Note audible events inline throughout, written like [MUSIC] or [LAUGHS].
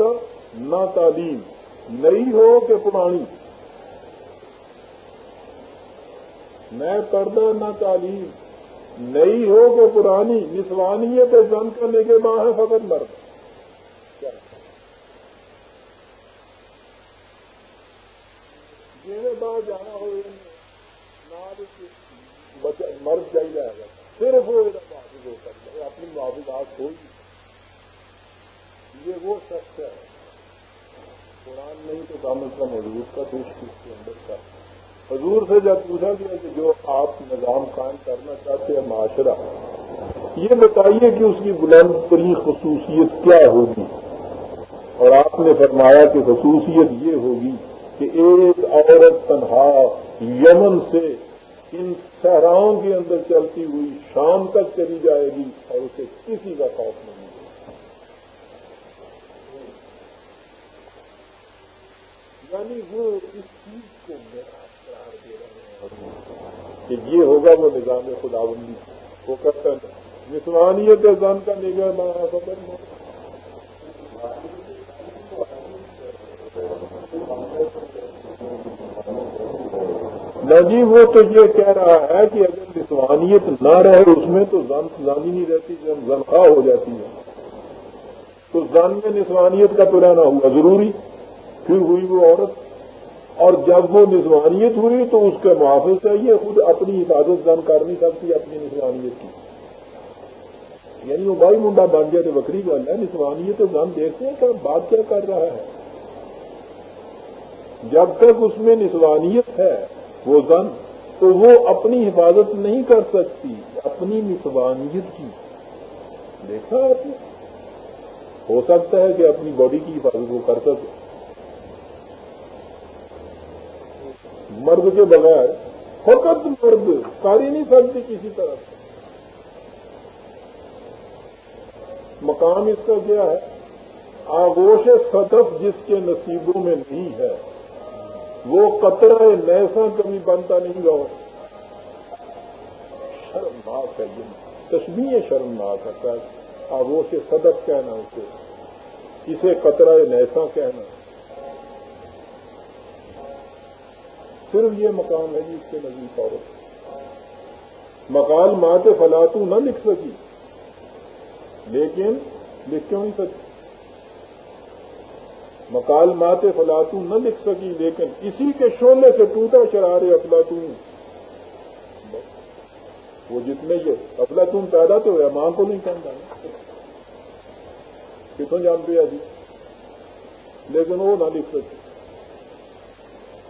نہ تعلیم نئی ہو کہ پرانی میں پردہ نہ تعلیم نئی ہو کہ پرانی، نسوانیت زن کرنے کے ماں ہے فقط مرد جی بعد جانا ہو مرد چاہیے گا صرف وہ محافظ ہو سکتا ہے اپنی محافظات ہوئی یہ وہ شخص ہے قرآن نہیں تو حضور کا دیش اس کے اندر کا۔ حضور سے جب پوچھا گیا کہ جو آپ نظام قائم کرنا چاہتے ہیں معاشرہ، یہ بتائیے کہ اس کی بلند ترین خصوصیت کیا ہوگی؟ اور آپ نے فرمایا کہ خصوصیت یہ ہوگی کہ ایک عورت تنہا یمن سے ان صحراؤں کے اندر چلتی ہوئی شام تک چلی جائے گی اور اسے کسی کا خوف نہیں۔ یعنی وہ اس چیز کو میرا کہ یہ ہوگا وہ نظام خدا بندی وہ کرتا ہے نسوانیت زن کا نگاہ مانا خبر جی وہ تو یہ کہہ رہا ہے کہ اگر نسوانیت نہ رہے اس میں تو زن زانی نہیں رہتی جب زنخواہ ہو جاتی ہے۔ تو زن میں نسوانیت کا پرانا ہوا، ضروری۔ پھر ہوئی وہ عورت۔ اور جب وہ نسوانیت ہوئی تو اس کے محافظ چاہیے، خود اپنی حفاظت زن کر نہیں سکتی اپنی نسوانیت کی۔ یعنی وہ بھائی منڈا بن جائے تو بکری گل ہے نسوانیت تو زن دیکھتے ہیں کہ بات کیا کر رہا ہے۔ جب تک اس میں نسوانیت ہے وہ زن، تو وہ اپنی حفاظت نہیں کر سکتی، اپنی نسوانیت کی۔ دیکھا آپ نے؟ ہو سکتا ہے کہ اپنی باڈی کی حفاظت وہ کر سکے۔ مرد کے بغیر فقط مرد کر ہی نہیں سکتی کسی طرح مقام اس کا کیا ہے؟ آگوش صدف جس کے نصیبوں میں نہیں ہے۔ وہ قطرہ نیسا کبھی بنتا نہیں گا شرمناک ہے تشبیہ شرمناک ہے۔ آگوش صدف کہنا اسے۔ اسے قطرہ نیسا کہنا۔ صرف یہ مقام ہے جی اس کے نزدیک عورت۔ مقال مات فلاتو نہ لکھ سکی۔ لیکن لکھ کیوں نہیں سکی؟ مکال مات فلاتو نہ لکھ سکی، لیکن اسی کے شولے سے ٹوٹا شرارے افلاطون۔ وہ جتنے یہ افلاطون پیدا تو ہوا ماں کو نہیں کہتا کتوں جانتے ہیں جی؟ لیکن وہ نہ لکھ سکی۔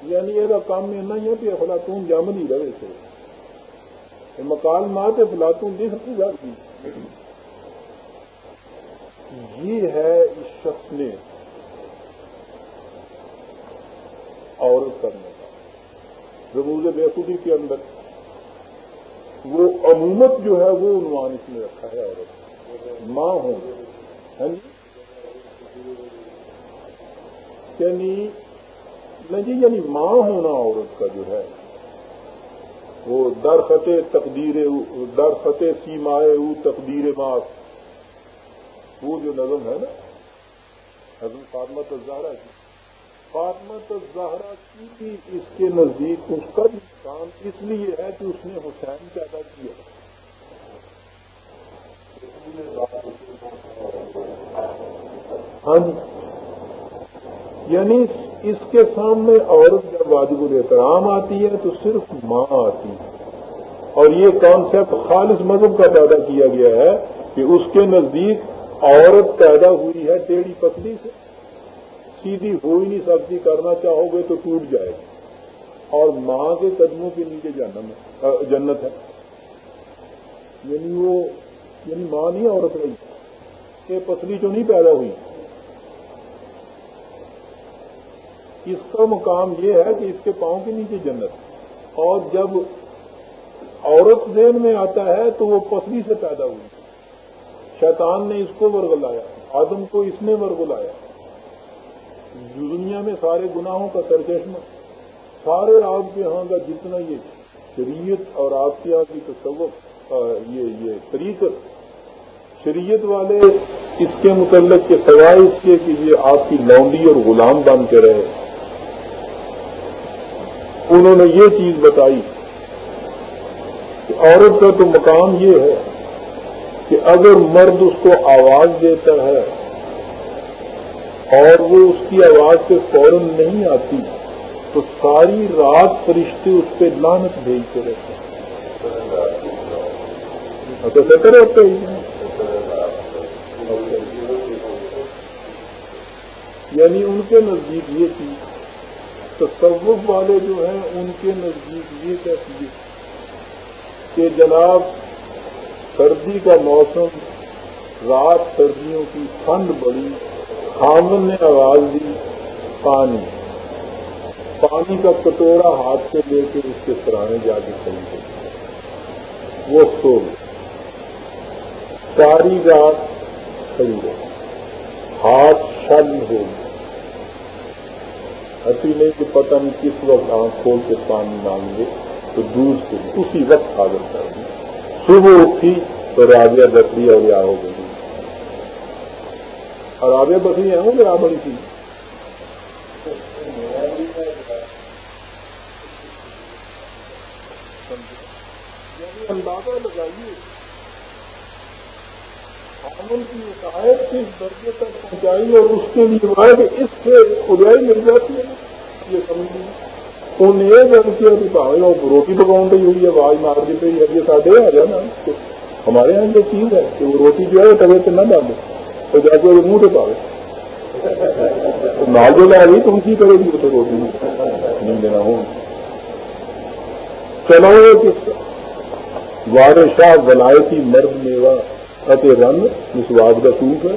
یعنی یہ کام میں نہیں ہے کہ افلاطون جامنی رہے تھے۔ مکان مات افلاطون لکھ کی جاتی یہ ہے اس شخص نے عورت کرنے کا رموز بےخودی کے اندر وہ عمومت جو ہے، وہ عنوان اس میں رکھا ہے عورت۔ ماں ہوں۔ یعنی, یعنی نہیں جی یعنی ماں ہونا عورت کا جو ہے، وہ در فتح تقدیر در فتح سیمائے او تقدیر ماس وہ جو نظم ہے نا نظم فاطمت الزہرا کی۔ فاطمت الزہرا کی بھی اس کے نزدیک اس کا بھی کام اس لیے ہے کہ اس نے حسین پیدا کیا۔ ہاں جی۔ یعنی اس کے سامنے عورت جب واجب الاحترام آتی ہے تو صرف ماں آتی ہے۔ اور یہ کانسیپٹ خالص مذہب کا پیدا کیا گیا ہے کہ اس کے نزدیک عورت پیدا ہوئی ہے ٹیڑھی پتلی سے۔ سیدھی ہو ہی نہیں سکتی، کرنا چاہو گے تو ٹوٹ جائے گی۔ اور ماں کے قدموں کے نیچے جنت ہے۔ یعنی وہ یعنی ماں نہیں، عورت رہی۔ کہ پتلی جو نہیں پیدا ہوئی۔ اس کا مقام یہ ہے کہ اس کے پاؤں کے نیچے جنت اور جب عورت ذہن میں آتا ہے تو وہ پسری سے پیدا ہوئی۔ شیطان نے اس کو ورگلایا، آدم کو اس نے ورگلایا۔ دنیا میں سارے گناہوں کا سرچشمہ، سارے آپ کے یہاں کا جتنا یہ شریعت اور آپ کے یہاں کی تصوف یہ یہ طریقت، شریعت والے اس کے متعلق کے سوائے اس کے کہ یہ آپ کی لونڈی اور غلام بن کے رہے۔ انہوں نے یہ چیز بتائی کہ عورت کا تو مقام یہ ہے کہ اگر مرد اس کو آواز دیتا ہے اور وہ اس کی آواز سے فوراً نہیں آتی، تو ساری رات فرشتے اس پہ لانت بھیجتے رہتے ہیں۔ اچھا رہتے یعنی ان کے نزدیک یہ چیز تصوف والے جو ہیں ان کے نزدیک یہ کہتی ہے کہ جناب سردی کا موسم، رات سردیوں کی ٹھنڈ بڑی خامن نے آواز دی، پانی۔ پانی کا کٹورا ہاتھ سے لے کے اس کے سرانے جا کے چلی گئی وہ سو ساری رات کھڑی رہی ہاتھ شل ہو گئی ایسی نہیں کہ پتہ نہیں کس وقت آنکھ کھول کے پانی مانگے، تو دور سے اسی وقت حاضر کر دی۔ صبح اٹھی تو راجیہ بکری اور یا ہو گئی۔ اور آگے بکری ہیں وہ برابر تھی یعنی اندازہ لگائیے آمن کی شکایت کس درجے تک پہنچائی اور اس کے لیے کہ اس سے خدائی مل جاتی ہے۔ یہ سمجھ انہیں یہ جب کیا کہ بھائی وہ روٹی پکاؤں گئی ہوئی ہے؟ آواز مار دی پہ یہ ساڈے آ جانا۔ ہمارے یہاں جو چیز ہے کہ وہ روٹی جو ہے وہ طبیعت نہ ڈالے تو جا کے وہ منہ تو پاؤ مال جو لا رہی تم کی کرے گی تو روٹی۔ نہیں دینا ہوں۔ چلو کس وار شاہ ولایتی مرد میوہ۔ میوا اتے رنگ اس واد کا سوٹ ہے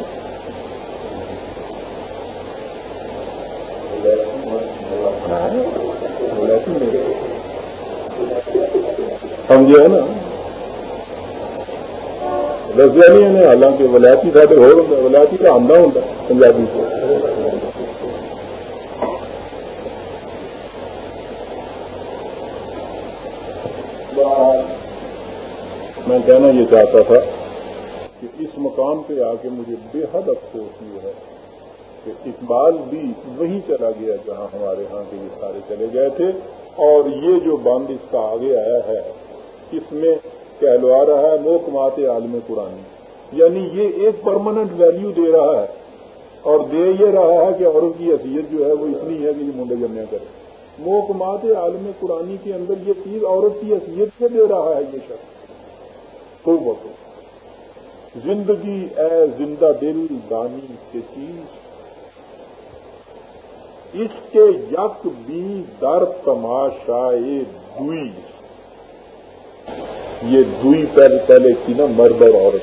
سمجھے نا دسیا نہیں انہیں حالانکہ ولایتی سارے ہو رہا ولایتی کا آمدہ ہوتا پنجابی سے۔ میں کہنا یہ چاہتا تھا مقام پہ آ کے مجھے بے حد افسوس یہ ہے کہ اقبال بھی وہیں چلا گیا جہاں ہمارے ہاں کے یہ سارے چلے گئے تھے اور یہ جو بند اس کا آگے آیا ہے، اس میں کہلوا رہا ہے وہ عالم قرآن۔ یعنی یہ ایک پرماننٹ ویلیو دے رہا ہے۔ اور دے یہ رہا ہے کہ عورت کی حیثیت جو ہے وہ اتنی ہے کہ یہ منڈے جمع کرے۔ وہ کماتے عالم قرآن کے اندر یہ چیز عورت کی حیثیت سے دے رہا ہے یہ شخص۔ تو بہت زندگی اے زندہ دل دانی کے چیز۔ اس کے یک بھی در تماشائے دوئی۔ یہ دوئی پہلے پہلے کی نا مرد اور عورت۔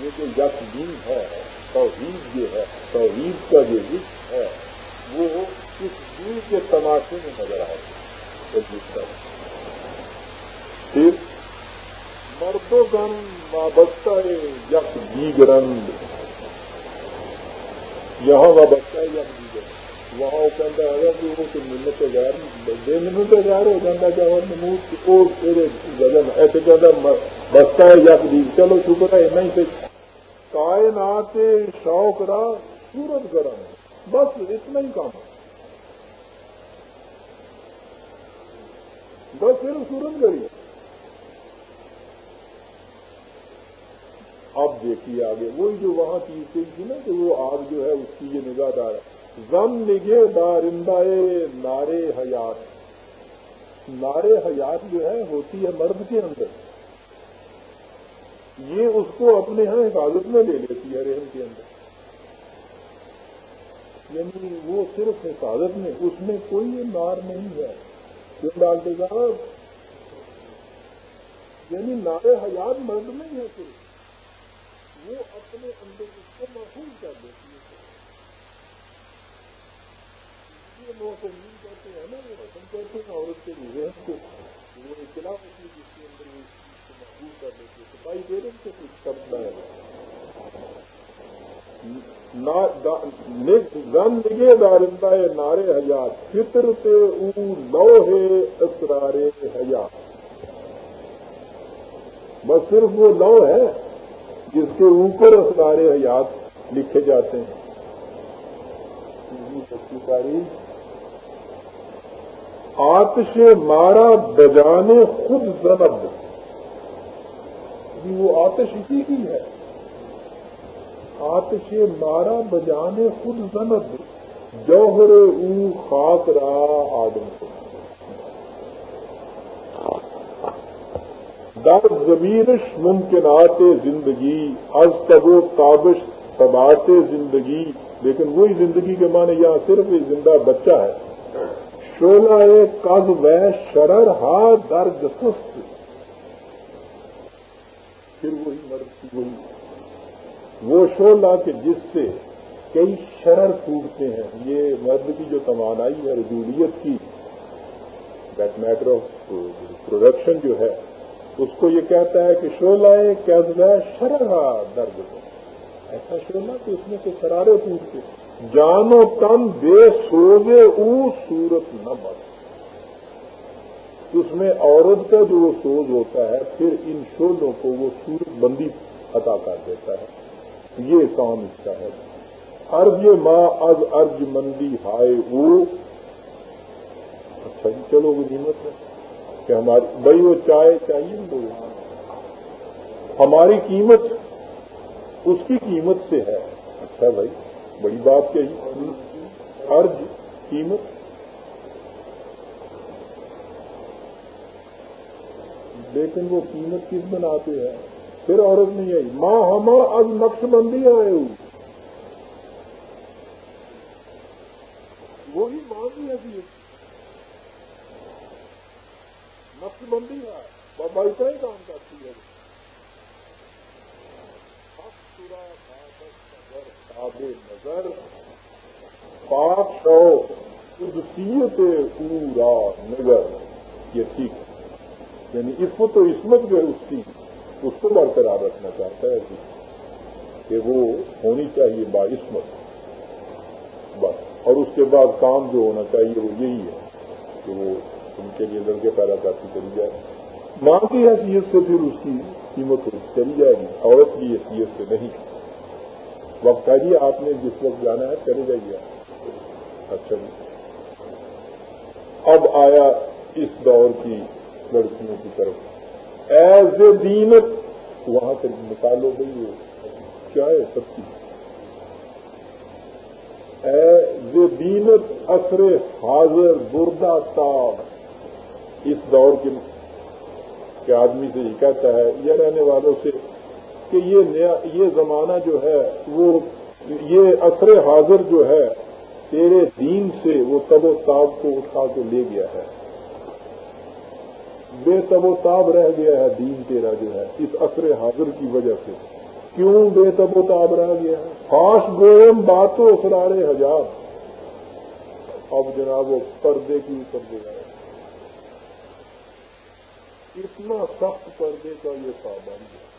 یہ جو یک دین ہے، توحید یہ ہے، توحید کا جو رشت ہے، وہ اس دین کے تماشے میں نظر آئے پھر مردوں گن وابستہ یک دیگرند یہاں وابستہ یک دیگر وہاں وہ کہتا ہے کہ وہ تو منت غیر بے منت غیر ہو جاتا کہ اور نمود اور تیرے وزن ایسے کہتا بستا ہے یا دی چلو شکر ہے، نہیں سے کائنات شوق را سورت گرم بس اتنا ہی کام بس صرف سورت گری اب دیکھیے آگے۔ وہی جو وہاں چیز تھی نا کہ وہ آگ جو ہے اس کی یہ نگاہ دار ہے غم نگے دارندہ نارے حیات۔ نارے حیات جو ہے ہوتی ہے مرد کے اندر۔ یہ اس کو اپنے ہاں حفاظت میں لے لیتی ہے رحم کے اندر۔ یعنی وہ صرف حفاظت میں، اس میں کوئی نار نہیں ہے۔ کیوں ڈالتے صاحب یعنی نارے حیات مرد نہیں ہے صرف۔ وہ اپنے اندر اس کو محفوظ کر دیتی ہے۔ کہتے ہیں نا وہ رسم کہتے ہیں عورت کے ذہن کو وہ اطلاع ہوتی ہے جس کے اندر وہ اس چیز کو محبوب کر لیتے ہیں تو بائی پیرنٹ سے کچھ کرنا ہے رن نگے دارندہ نارے حیات، فطر پہ او لو ہے اسرار حیات۔ بس صرف وہ لو ہے۔ جس کے اوپر اسرار حیات لکھے جاتے ہیں۔ آتش مارا بجانے خود زنب۔ جی وہ آتش اسی کی ہے۔ آتش مارا بجانے خود زنب۔ جوہر او خاک رہا آدم کو در زمینش ممکنات زندگی، از تب و تابش سبات زندگی، لیکن وہی زندگی کے معنی یہاں صرف زندہ بچہ ہے۔ شولہ کز و شرر ہا درد سست پھر وہی مرد وہی۔ وہ شولہ کہ جس سے کئی شرر ٹوٹتے ہیں۔ یہ مرد کی جو توانائی ہے رجولیت کی دیٹ میٹر آف پروڈکشن جو ہے اس کو یہ کہتا ہے کہ شولہ کیز و شرر ہا درد ایسا شولہ کہ اس میں سے شرارے ٹوٹتے جانو تن بے سوگے او سورت نہ بس اس میں عورت کا جو وہ سوز ہوتا ہے، پھر ان شولوں کو وہ سورت بندی عطا کر دیتا ہے۔ یہ کام اس کا ہے۔ ارج ماں از ارج مندی ہائے او۔ اچھا جی چلو وہ ہے۔ کہ ہماری بھائی وہ چائے چاہیے لوگ ہماری قیمت اس کی قیمت سے ہے۔ اچھا بھائی، بڑی بات کہی۔ ارج قیمت۔ لیکن وہ قیمت کس بناتے ہیں پھر عورت نہیں آئی۔ ماں ہم اب نقش بندی آئے ہوئی وہی مانگی ہے کہ نقش بندی ہے۔ بابا اتنا ہی کام کرتی ہے۔ نظر۔ پاک شو۔ قدسیت پورا نگر یہ ٹھیک۔ یعنی اس کو تو عصمت جو ہے اس کی، اس کو برقرار رکھنا چاہتا ہے جی۔ کہ وہ ہونی چاہیے باعثمت بس۔ اور اس کے بعد کام جو ہونا چاہیے وہ یہی ہے کہ وہ ان کے لیے لڑکے پیدا کرتی چلی جائے۔ ماں کی حیثیت سے پھر اس کی قیمت چلی جائے گی، عورت کی حیثیت سے نہیں۔ وقت ہے جی آپ نے جس وقت جانا ہے چلے جائیے اچھا جی۔ اب آیا اس دور کی لڑکیوں کی طرف۔ ایز اے دینت وہاں سے نکالو گئی کیا ہے سب کی؟ ایز اے دینت اثر حاضر، بردہ تاب اس دور کے آدمی سے یہ کہتا ہے، یہ رہنے والوں سے کہ یہ نیا، یہ زمانہ جو ہے، وہ یہ اثر حاضر جو ہے، تیرے دین سے وہ تب و تاب کو اٹھا کے لے گیا ہے۔ بے تب و تاب رہ گیا ہے دین تیرا جو ہے، اس اثر حاضر کی وجہ سے۔ کیوں بے تب و تاب رہ گیا ہے؟ فاش گوئم باتوں اسرارے ہزار اب جناب، وہ پردے کی پردے آئے اتنا سخت پردے کا یہ پابند ہے۔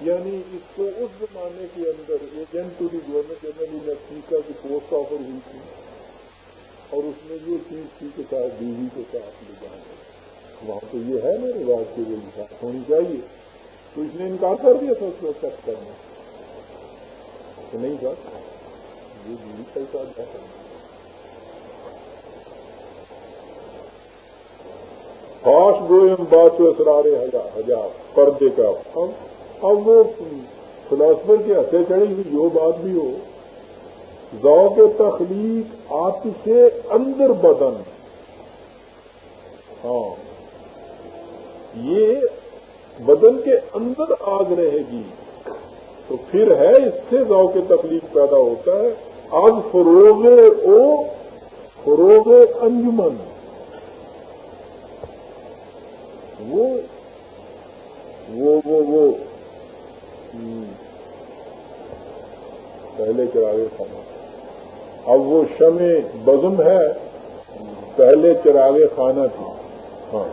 یعنی اس کو اس زمانے کے اندر agent to the government general ان کی پوسٹ آفر ہوئی تھی اور اس میں یہ چیز تھی کہ شاید بیوی کے ساتھ لے جانا۔ وہاں تو یہ ہے نا رواج کے لیے ساتھ ہونی چاہیے۔ تو اس نے انکار کر دیا تھا اس کو ایکسپٹ کرنا۔ تو نہیں سر یہ بیوی کے ساتھ جا کرنا خاص گوئم بات اسرارے ہزار پردے کا۔ اب وہ فلاسفر کے ہتھے چڑھی ہوئی جو بات بھی ہو۔ ذوق تخلیق آپ سے اندر بدن۔ ہاں۔ یہ بدن کے اندر آگ رہے گی۔ تو پھر ہے اس سے ذوق تخلیق پیدا ہوتا ہے۔ آگ فروغ او فروغ انجمن۔ وہ وہ وہ وہ پہلے چراغے خانہ اب وہ شم بزم ہے پہلے چراغے خانہ تھی ہاں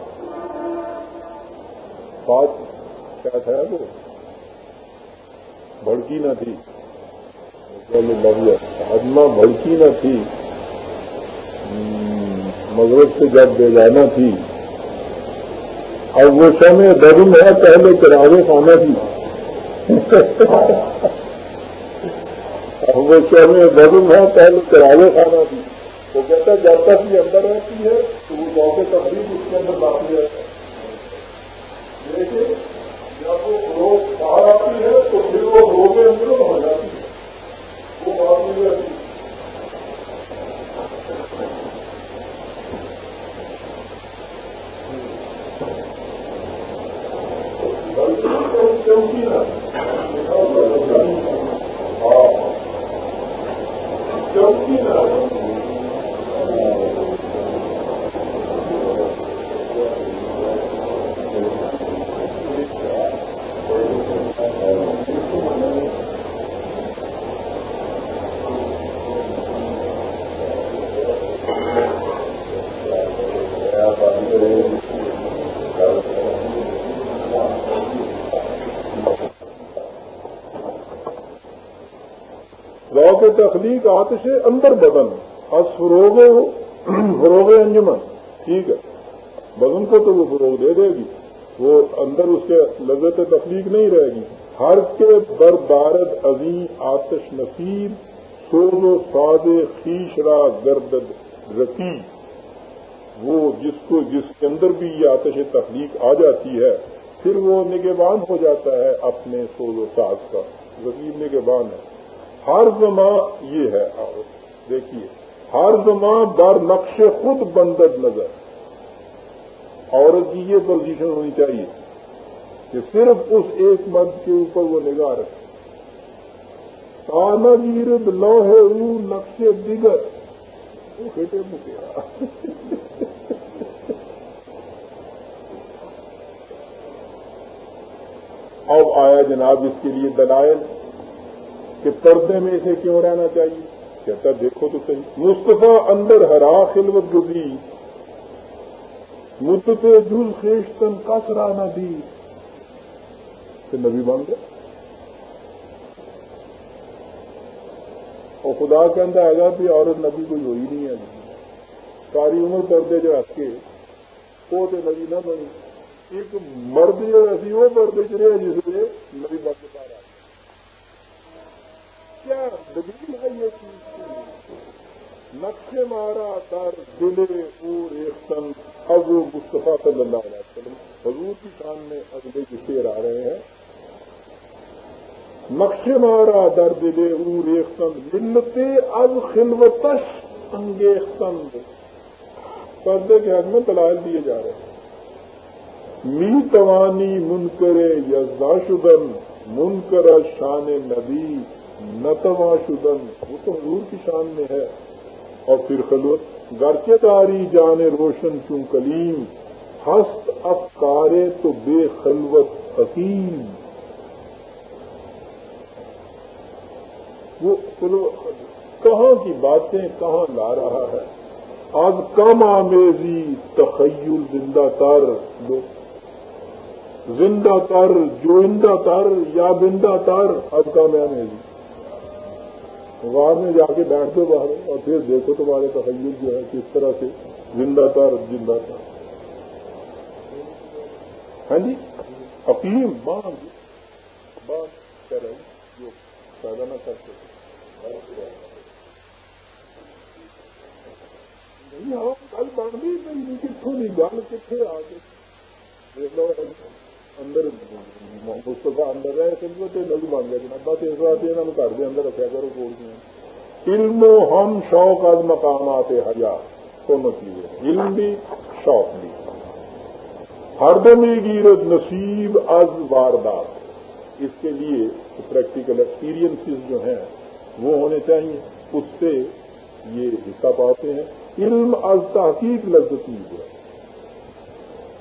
بات کیا تھا وہ بھڑکی نہ تھی ہدما بھڑکی نہ تھی مغرب سے جب بے جانا تھی اب وہ سمے درم ہے، پہلے چراغے خانہ تھی اب وہ سمے درم ہے، پہلے چراغے خانہ تھی وہ کہتا ہے جب تک یہ اندر رہتی ہے، تو وہ موقع تقریب اس کے اندر باقی ہے۔ لیکن جب وہ روز باہر آتی ہے، تو پھر وہ روزے اندر ہو جاتی ہے وہ باقی رہتی ہے تخلیق آتش اندر بدن از فروغ فروغ انجمن۔ ٹھیک ہے۔ بدن کو تو وہ فروغ دے دے گی۔ وہ اندر اس کے لذت تخلیق نہیں رہے گی۔ ہر کے بر بارد عظیم آتش نصیب سوز و ساد خیش را گرد رقی وہ جس کو جس کے اندر بھی یہ آتش تخلیق آ جاتی ہے، پھر وہ نگہبان ہو جاتا ہے اپنے سوز و ساز کا۔ رقیب نگہبان ہے۔ ہر زماں یہ ہے دیکھیے۔ ہر زماں بر نقش خود بندد نظر۔ عورت کی یہ پوزیشن ہونی چاہیے کہ صرف اس ایک مرد کے اوپر وہ نگاہ رکھے۔ تانا گیرد لوہے او نقش دیگر۔ [LAUGHS] اب آیا جناب اس کے لیے دلائل۔ کہ پردے میں اسے کیوں رہنا چاہیے؟ کہتا دیکھو تو صحیح۔ مصطفیٰ اندر ہرا خلوت گزی مدت جز خیشتن کسرا نہ دی۔ کہ نبی بن گئے۔ اور خدا کے اندر آگا بھی عورت نبی کوئی ہوئی نہیں ہے۔ ساری عمر پردے جو رکھ کے، وہ تو نبی نہ بنی ایک مرد جو ایسی وہ پردے چلے جس میں نبی بن کے پا رہا کیا دلیل ہے یہ چیز نقش مارا در دلے اور ایک اب وہ مصطفیٰ صلی اللہ علیہ وسلم حضور کی شان میں اگلے کے شیر آ رہے ہیں۔ نقش مارا در دلے اور ایک سند ملتے اب خلوتش انگیخ سند پردے کے حق میں دلائل دیے جا رہے ہیں۔ می توانی منکرے یا شدن منکر شان نبی۔ نتوا شدن وہ تو حضور کی شان میں ہے۔ اور پھر خلوت، گرچہ تاری جان روشن چون کلیم، ہست افکارے تو بے خلوت حکیم۔ وہ کہاں کی باتیں کہاں لا رہا ہے؟ آج کم آمیزی تخیل زندہ تر زندہ تر جو تر یا بندہ تر اب کام آمیزی۔ غار میں جا کے بیٹھ دو باہر اور پھر دیکھو تمہارے تخیل جو ہے کس طرح سے زندہ تھا زندہ تھا۔ ہاں جی؟ حکیم باندھ باندھ کر رہے جو پیدا نہ کرتے نہیں ہاں کل بڑھ بھی نہیں کتوں نہیں گل کتنے آ گئے اندر مستفا اندر رہے سمجھو تو بن گیا جناب بس اس واسطے انہوں نے گھر کے اندر رکھا کرو کوڑ دیا علم ہم شوق از مقامات حیا دونوں چیزیں علم بھی شوق بھی ہر دم گیرت نصیب از واردات اس کے لیے پریکٹیکل ایکسپیرئنس جو ہیں وہ ہونے چاہیے। اس سے یہ حصہ پاتے ہیں۔ علم از تحقیق لذت ہے۔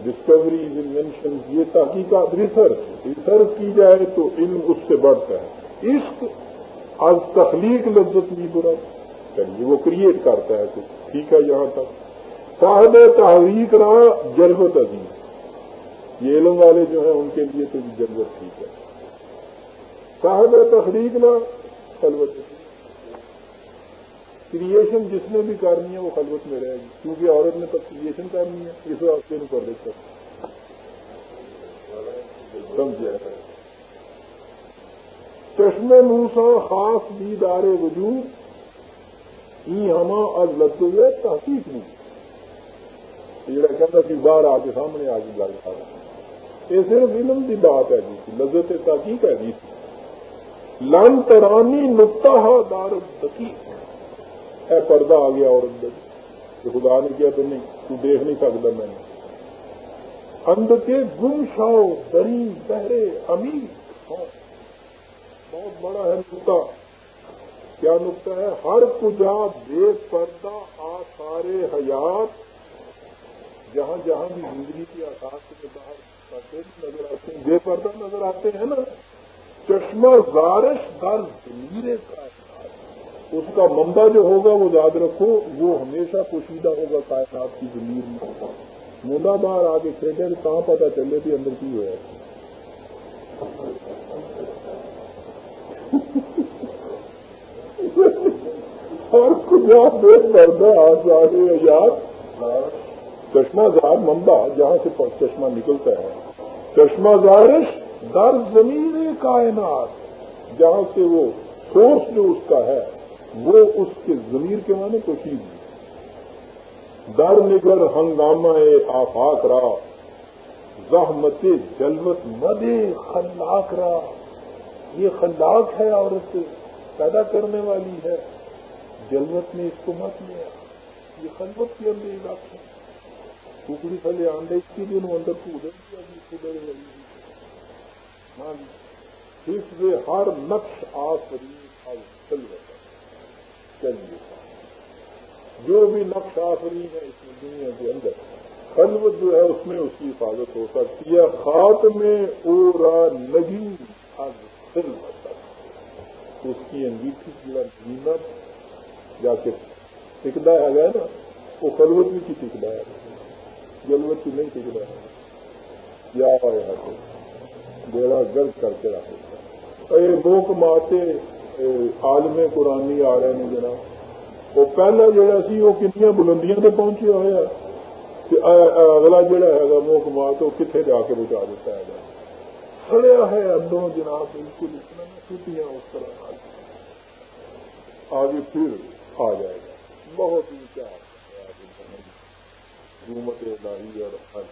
ڈسکوری انوینشن یہ تحقیقات ریسرچ ریسرچ کی جائے تو علم اس سے بڑھتا ہے۔ عشق آج تخلیق لذت نہیں برا چلیے یعنی وہ کریٹ کرتا ہے تو ٹھیک ہے یہاں تک۔ صاحب تحریک رہا جلبت عظیم۔ یہ علم والے جو ہیں ان کے لیے تو جلبت ٹھیک ہے۔ صاحب تحریک نہ خلوت کریشن جس نے بھی کرنی ہے وہ خلوت میں رہے گی، کیونکہ عورت نے تو کریشن کرنی ہے، اس واسطے کر۔ دیتا سمجھے؟ چشم موسا خاص دیدار وجود ای ہما از لگے تحقیق نہیں۔ یہ کہتا کہ باہر آ کے سامنے آ کے گل کر یہ صرف علم کی بات ہے جی لذت تحقیق ہے جی۔ لن ترانی نقطہ دار دقیق اے پردہ آ گیا اور اندر خدا نے کیا تو نہیں تو دیکھ نہیں سکتا میں نے اندر کے گم شاؤ دری بہرے امیر بہت بڑا ہے نقطہ کیا نقطہ ہے ہر کجا بے پردہ آ سارے حیات جہاں جہاں بھی زندگی کی آکاش کے باہر نظر آتے ہیں بے پردہ نظر آتے ہیں نا چشمہ زارش در زمیر کا اس کا منبع جو ہوگا وہ یاد رکھو، وہ ہمیشہ پوشیدہ ہوگا کائنات کی زمین میں۔ مولا باہر آ کے کھیلے تو کہاں پتا چلے تھی اندر کی ہوا اور کچھ بے پردہ آج آگے یاد۔ چشمہ زار ممبا جہاں سے چشمہ نکلتا ہے۔ چشمہ زارش در زمین کائنات، جہاں سے وہ سورس جو اس کا ہے وہ اس کے ضمیر کے معنی کو چیز در نگر ہنگامہ آفاق را، زحمت جلوت مد خلاق را۔ یہ خلاق ہے عورت پیدا کرنے والی ہے۔ جلوت نے اس کو مت لیا۔ یہ خلوت کے اندر علاقہ ٹوکڑی پہلے آنڈے کی بھی انہوں اندر کو ادھر کیا بھی خدر والی اس میں ہر نقش آفری چل رہا چلیے جو بھی نقش آفری ہے اس دنیا کے اندر، خلوت جو ہے اس میں اس کی حفاظت ہو سکتی ہے۔ خات میں اورا نگی از اس کی انگیٹھی کی نیمت یا کہ ٹکدا ہے نا، وہ خلوت بھی کی ٹکدا ہے۔ ضرورت کی نہیں ٹک رہا یا یہاں بیڑا گرد کر کے رکھے اے لوگ ماتے عالم قرآنی آ رہے ہیں جناب وہ پہلا جڑا سی وہ کنیا بلندیاں تے پہنچے ہوا کہ اگلا جڑا ہے موک مات وہ کتنے جا کے بچا دیتا ہے کھڑیا ہے اندروں جناب بالکل اتنا چھٹیاں اس طرح آگے پھر آ جائے گا بہت اونچا حکومت الہی اور ہر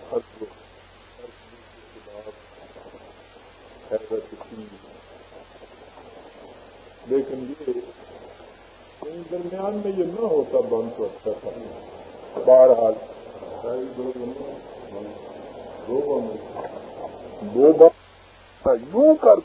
حیرت کی لیکن یہ ان درمیان میں یہ نہ ہوتا بند تو اچھا تھا۔ بہرحال دو بند یوں کر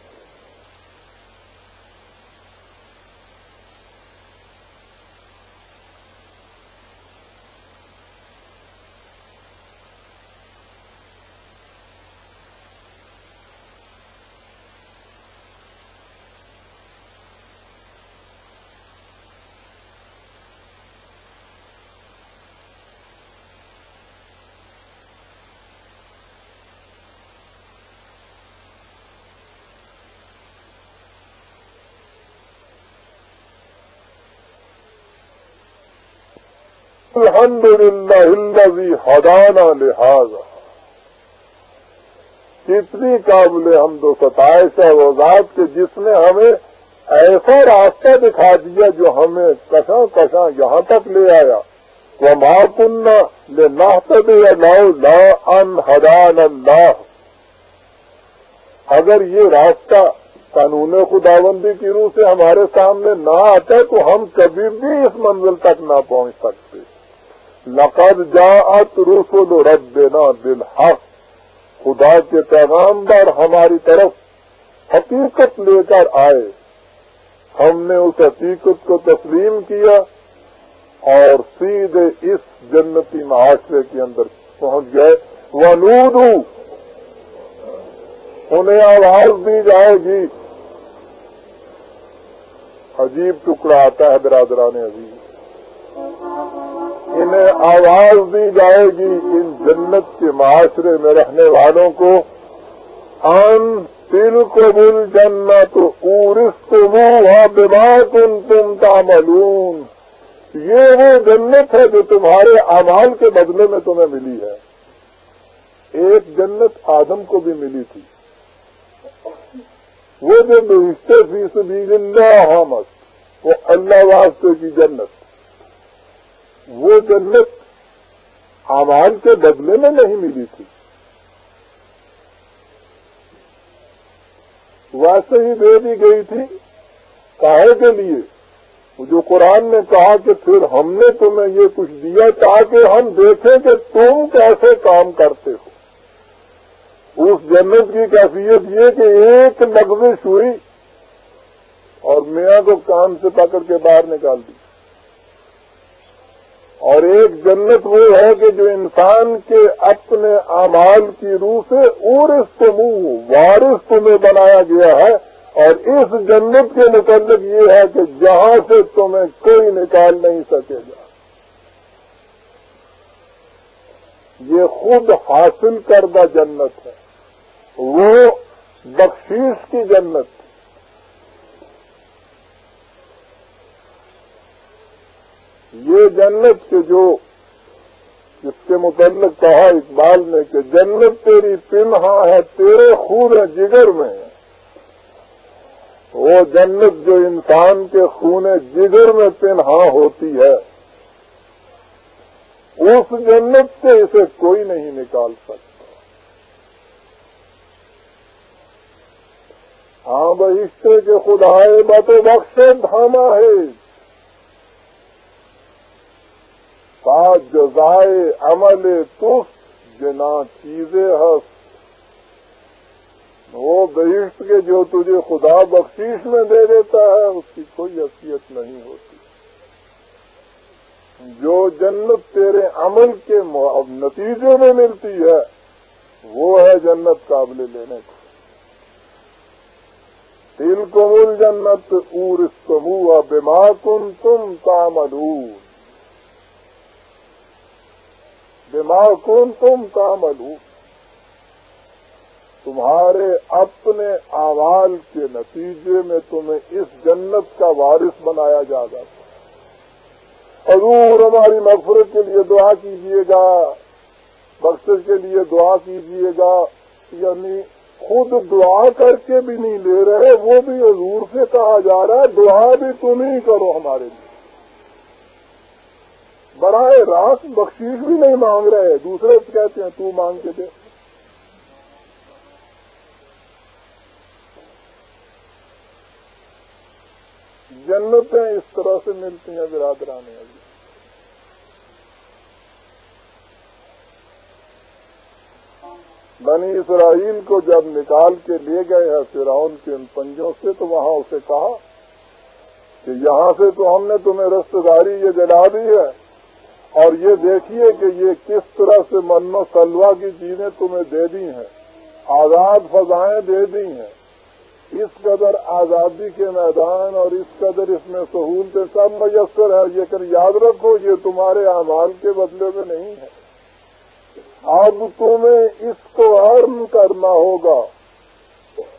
الحمد للہ ہدانا لہذا۔ کتنی قابل ہم دو ستائش ہے وہ ذات کے جس نے ہمیں ایسا راستہ دکھا دیا جو ہمیں کشاں کشاں یہاں تک لے آیا۔ وہ ماں کنہ لے نہ لا ان ہدان اللہ۔ اگر یہ راستہ قانون خداوندی کی روح سے ہمارے سامنے نہ آتا تو ہم کبھی بھی اس منزل تک نہ پہنچ سکتے۔ لقد جاءت رسول ربنا بالحق۔ خدا کے پیغام دار ہماری طرف حقیقت لے کر آئے۔ ہم نے اس حقیقت کو تسلیم کیا اور سیدھے اس جنتی معاشرے کے اندر پہنچ گئے۔ ونود انہیں آواز دی جائے گی۔ عجیب ٹکڑا آتا ہے برادران عزیز۔ انہیں آواز دی جائے گی ان جنت کے معاشرے میں رہنے والوں کو۔ ان تل کو بل جنت ارس بما تم تم تعملون۔ یہ وہ جنت ہے جو تمہارے اعمال کے بدلے میں تمہیں ملی ہے۔ ایک جنت آدم کو بھی ملی تھی۔ وہ جو بہشتے فی سبیل اللہ حامد وہ اللہ واسطے کی جنت۔ وہ جنت آواز کے بدلے میں نہیں ملی تھی۔ ویسے ہی دے دی گئی تھی کاہے کے لیے۔ جو قرآن نے کہا کہ پھر ہم نے تمہیں یہ کچھ دیا تاکہ ہم دیکھیں کہ تم کیسے کام کرتے ہو۔ اس جنت کی کیفیت یہ کہ ایک لفظ ہوئی اور میاں کو کان سے پکڑ کے باہر نکال دی۔ اور ایک جنت وہ ہے کہ جو انسان کے اپنے اعمال کی روح سے اور اس تمہ وارث تمہیں بنایا گیا ہے۔ اور اس جنت کے متعلق یہ ہے کہ جہاں سے تمہیں کوئی نکال نہیں سکے گا۔ یہ خود حاصل کردہ جنت ہے۔ وہ بخشیش کی جنت۔ یہ جنت کے جو جس کے متعلق کہا اقبال نے کہ جنت تیری پنہا ہے، تیرے خون جگر میں وہ جنت جو انسان کے خون جگر میں پنہا ہوتی ہے۔ اس جنت سے اسے کوئی نہیں نکال سکتا۔ ہاں بہشتے کے خدائے بات بخش دھاما ہے۔ سات جزائے عمل تف جنا چیزیں ہس وہ بہشت کے جو تجھے خدا بخشیش میں دے دیتا ہے، اس کی کوئی حیثیت نہیں ہوتی۔ جو جنت تیرے عمل کے نتیجے میں ملتی ہے، وہ ہے جنت قابل لینے کو۔ دل کو مل جنت اور استمو بما کن تم تاملون بما کن تم تاملون تمہارے اپنے آواز کے نتیجے میں تمہیں اس جنت کا وارث بنایا جا گا۔ حضور ہماری مغفرت کے لیے دعا کیجیے گا بخش کے لیے دعا کیجیے گا یعنی خود دعا کر کے بھی نہیں لے رہے، وہ بھی حضور سے کہا جا رہا ہے، دعا بھی تم ہی کرو ہمارے لیے۔ برائے راست بخشیش بھی نہیں مانگ رہے، دوسرے کہتے ہیں، تو مانگ کے دے۔ جنتیں اس طرح سے ملتی ہیں برادران ابھی بنی اسرائیل کو جب نکال کے لے گئے ہیں فرعون کے ان پنجوں سے، تو وہاں اسے کہا کہ یہاں سے تو ہم نے تمہیں رشتے داری یہ دلا دی ہے۔ اور یہ دیکھیے کہ یہ کس طرح سے من و سلوا کی چیزیں تمہیں دے دی ہیں۔ آزاد فضائیں دے دی ہیں۔ اس قدر آزادی کے میدان اور اس قدر اس میں سہولتیں سب میسر ہے یہ کر یاد رکھو، یہ تمہارے اعمال کے بدلے میں نہیں ہے۔ اب تمہیں اس کو ارن کرنا ہوگا۔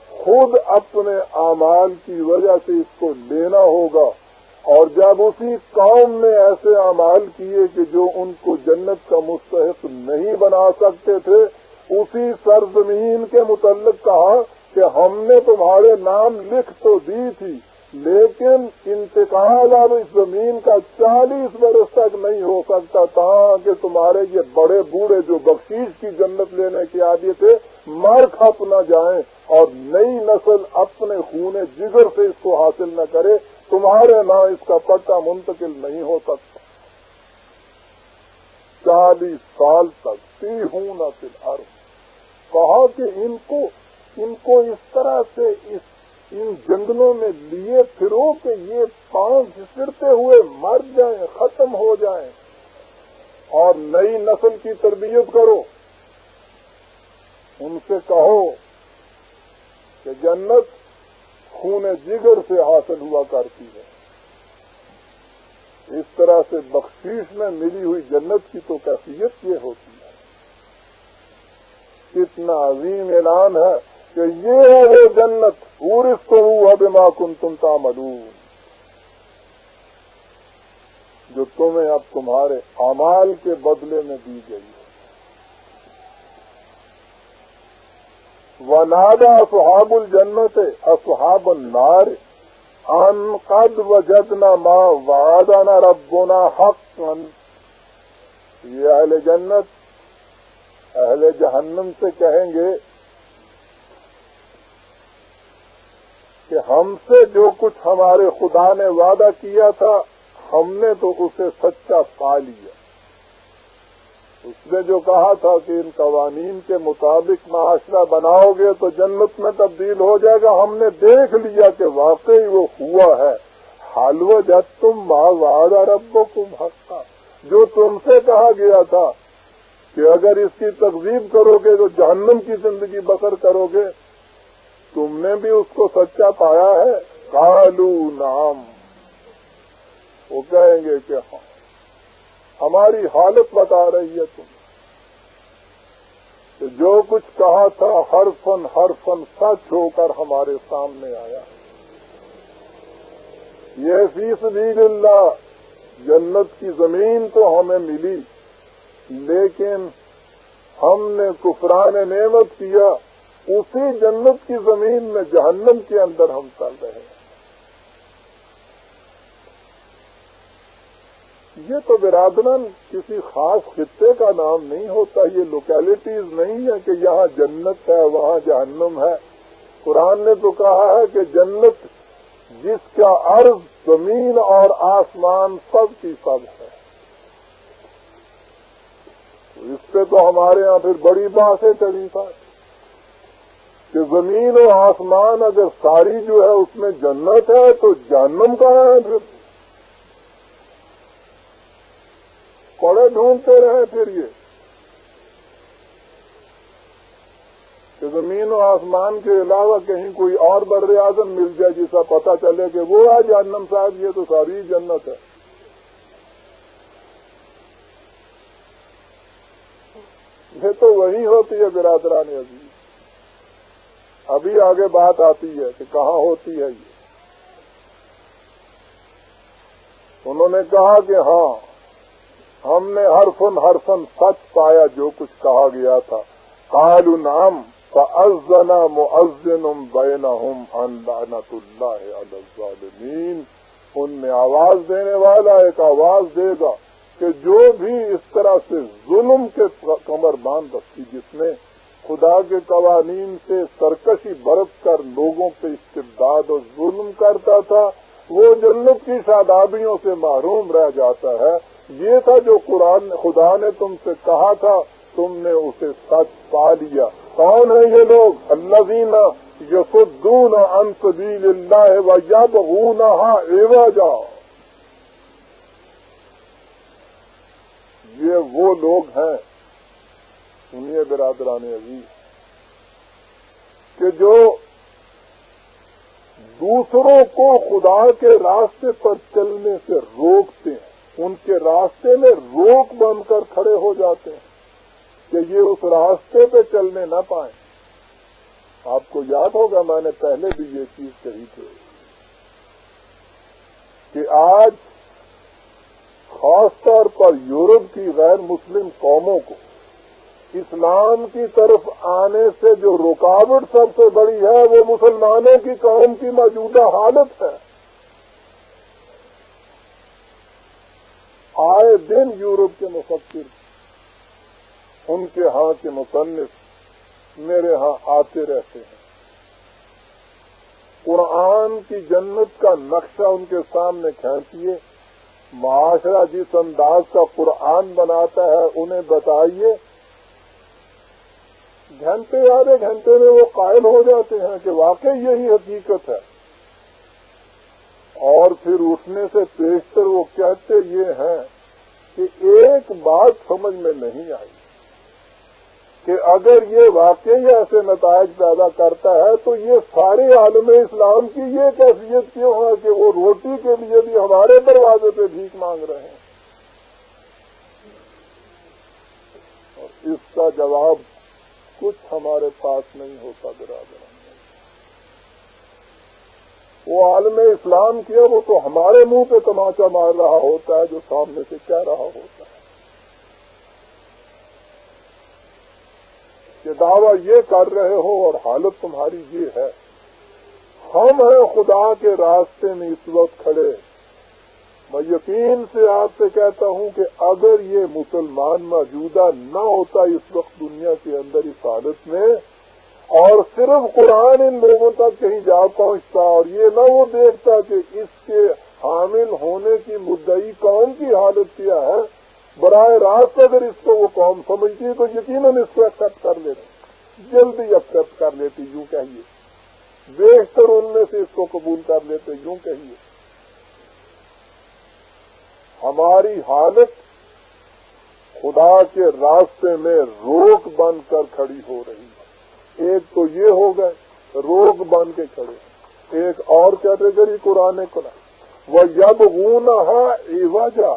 خود اپنے اعمال کی وجہ سے اس کو لینا ہوگا۔ اور جب اسی قوم نے ایسے اعمال کیے کہ جو ان کو جنت کا مستحق نہیں بنا سکتے تھے، اسی سرزمین کے متعلق کہا کہ ہم نے تمہارے نام لکھ تو دی تھی، لیکن انتقال اب اس زمین کا چالیس برس تک نہیں ہو سکتا، تاکہ تمہارے یہ بڑے بوڑھے جو بخشیش کی جنت لینے کے عادی تھے مار کھپ نہ جائیں اور نئی نسل اپنے خون جگر سے اس کو حاصل نہ کرے۔ تمہارے نام اس کا پٹا منتقل نہیں ہو سکتا۔ چالیس سال تک تی ہوں نہ فی کہا کہ ان کو ان کو اس طرح سے اس، ان جنگلوں میں لیے پھرو کہ یہ پاؤں گھسرتے ہوئے مر جائیں، ختم ہو جائیں۔ اور نئی نسل کی تربیت کرو۔ ان سے کہو کہ جنت خون جگر سے حاصل ہوا کرتی ہے۔ اس طرح سے بخشیش میں ملی ہوئی جنت کی تو کیفیت یہ ہوتی ہے۔ کتنا عظیم اعلان ہے کہ یہ ہے وہ جنت پورس تو ہوا بما کن تم تاملون جو تمہیں اب تمہارے امال کے بدلے میں دی گئی ہے۔ ونادا اصحاب الجنت اصحاب النار ان قد وجدنا ما وعدنا ربنا حقا. یہ اہل جنت اہل جہنم سے کہیں گے کہ ہم سے جو کچھ ہمارے خدا نے وعدہ کیا تھا، ہم نے تو اسے سچا پا لیا۔ اس نے جو کہا تھا کہ ان قوانین کے مطابق معاشرہ بناؤ گے تو جنت میں تبدیل ہو جائے گا۔ ہم نے دیکھ لیا کہ واقعی وہ ہوا ہے۔ حالو جب تم ماں ربو کم حقا۔ جو تم سے کہا گیا تھا کہ اگر اس کی تقزیب کرو گے تو جہنم کی زندگی بسر کرو گے، تم نے بھی اس کو سچا پایا ہے۔ کالو نام وہ کہیں گے کہ ہاں۔ ہماری حالت بتا رہی ہے تم کہ جو کچھ کہا تھا ہر فن ہر فن سچ ہو کر ہمارے سامنے آیا یہ فیس اللہ جنت کی زمین تو ہمیں ملی، لیکن ہم نے کفران نعمت کیا، اسی جنت کی زمین میں جہنم کے اندر ہم چل رہے ہیں۔ یہ تو برادران کسی خاص خطے کا نام نہیں ہوتا، یہ لوکیلٹیز نہیں ہے کہ یہاں جنت ہے، وہاں جہنم ہے۔ قرآن نے تو کہا ہے کہ جنت جس کا عرض زمین اور آسمان سب کی سب ہے۔ اس پہ تو ہمارے یہاں پھر بڑی باتیں چلی تھا کہ زمین و آسمان اگر ساری جو ہے اس میں جنت ہے تو جہنم کہاں ہے پھر؟ پڑے ڈھونڈتے رہے پھر یہ کہ زمین و آسمان کے علاوہ کہیں کوئی اور بر اعظم مل جائے جسا پتا چلے کہ وہ ہے جہنم صاحب، یہ تو ساری جنت ہے۔ یہ تو وہی ہوتی ہے برادران ابھی ابھی آگے بات آتی ہے کہ کہاں ہوتی ہے یہ۔ انہوں نے کہا کہ ہاں ہم نے ہر فن ہر فن سچ پایا جو کچھ کہا گیا تھا۔ کال نام فأذنا مؤذن بینہم ان لعنت اللہ علی الظالمین ان میں آواز دینے والا ایک آواز دے گا کہ جو بھی اس طرح سے ظلم کے کمر باندھ رکھی، جس نے خدا کے قوانین سے سرکشی برت کر لوگوں پہ استبداد اور ظلم کرتا تھا، وہ جنت کی شادابیوں سے محروم رہ جاتا ہے۔ یہ تھا جو قرآن خدا نے تم سے کہا تھا، تم نے اسے سچ پا لیا۔ کون ہے یہ لوگ؟ اللہ دینا یسدون ان سبیل اللہ و یبغونہا عوجا۔ یہ وہ لوگ ہیں سنیے برادران عزیز، کہ جو دوسروں کو خدا کے راستے پر چلنے سے روکتے ہیں۔ ان کے راستے میں روک بن کر کھڑے ہو جاتے ہیں کہ یہ اس راستے پہ چلنے نہ پائیں۔ آپ کو یاد ہوگا میں نے پہلے بھی یہ چیز کہی تھی کہ آج خاص طور پر یورپ کی غیر مسلم قوموں کو اسلام کی طرف آنے سے جو رکاوٹ سب سے بڑی ہے وہ مسلمانوں کی قوم کی موجودہ حالت ہے۔ دن یورپ کے مفکر، ان کے ہاں کے مصنف میرے ہاں آتے رہتے ہیں۔ قرآن کی جنت کا نقشہ ان کے سامنے کھینچیے۔ معاشرہ جس انداز کا قرآن بناتا ہے، انہیں بتائیے۔ گھنٹے، آدھے گھنٹے میں وہ قائم ہو جاتے ہیں کہ واقعی یہی حقیقت ہے۔ اور پھر اٹھنے سے پیشتر وہ کہتے یہ ہیں کہ ایک بات سمجھ میں نہیں آئی کہ اگر یہ واقعی ایسے نتائج پیدا کرتا ہے تو یہ سارے عالم اسلام کی یہ کیفیت کیوں ہے کہ وہ روٹی کے لیے بھی ہمارے دروازے پہ بھیک مانگ رہے ہیں؟ اور اس کا جواب کچھ ہمارے پاس نہیں ہوتا برابر وہ عالم اسلام کیا وہ تو ہمارے منہ پہ تماچا مار رہا ہوتا ہے، جو سامنے سے کہہ رہا ہوتا ہے۔ کہ دعویٰ یہ کر رہے ہو اور حالت تمہاری یہ ہے۔ ہم ہیں خدا کے راستے میں اس وقت کھڑے۔ میں یقین سے آپ سے کہتا ہوں کہ اگر یہ مسلمان موجودہ نہ ہوتا اس وقت دنیا کے اندر اس حالت میں اور صرف قرآن ان لوگوں تک کہیں جا پہنچتا اور یہ نہ وہ دیکھتا کہ اس کے حامل ہونے کی مدعی قوم کی حالت کیا ہے۔ براہ راست اگر اس کو وہ قوم سمجھتی ہے تو یقیناً اس کو ایکسپٹ کر لیتے۔ جلدی ایکسپٹ کر لیتی یوں کہیے۔ بیشتر ان میں سے اس کو قبول کر لیتے، یوں کہیے۔ ہماری حالت خدا کے راستے میں روک بن کر کھڑی ہو رہی ہے۔ ایک تو یہ ہو گئے روک بن کے کھڑے ایک اور کیٹیگری قرآن قرآن وہ یب ایوجا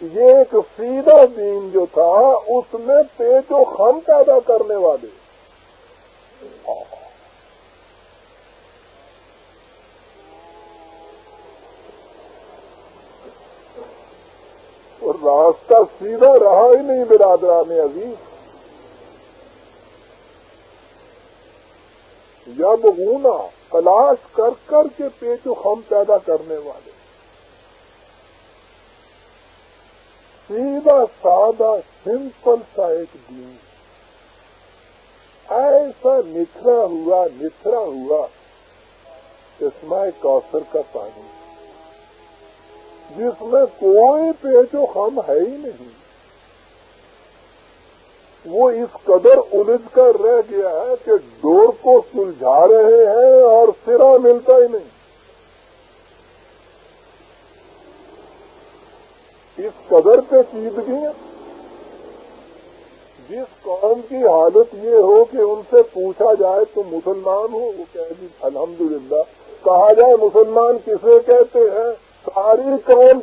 یہ ایک سیدھا دین جو تھا، اس میں پیچ و خم پیدا کرنے والے۔ اور راستہ سیدھا رہا ہی نہیں برادران میں یا بگونا تلاش کر کر کے پیچ و خم پیدا کرنے والے۔ سیدھا، سادہ، سمپل سا ایک دین۔ ایسا نکھرا ہوا نکھرا ہوا چشمہ کوثر کا پانی۔ جس میں کوئی پیچ و خم ہے ہی نہیں۔ وہ اس قدر الجھ کر رہ گیا ہے کہ ڈور کو سلجھا رہے ہیں اور سرا ملتا ہی نہیں۔ اس قدر پہ چیزگی جس قوم کی حالت یہ ہو کہ ان سے پوچھا جائے تو مسلمان ہو، وہ کہ جی الحمدللہ۔ کہا جائے مسلمان کسے کہتے ہیں؟ ساری قوم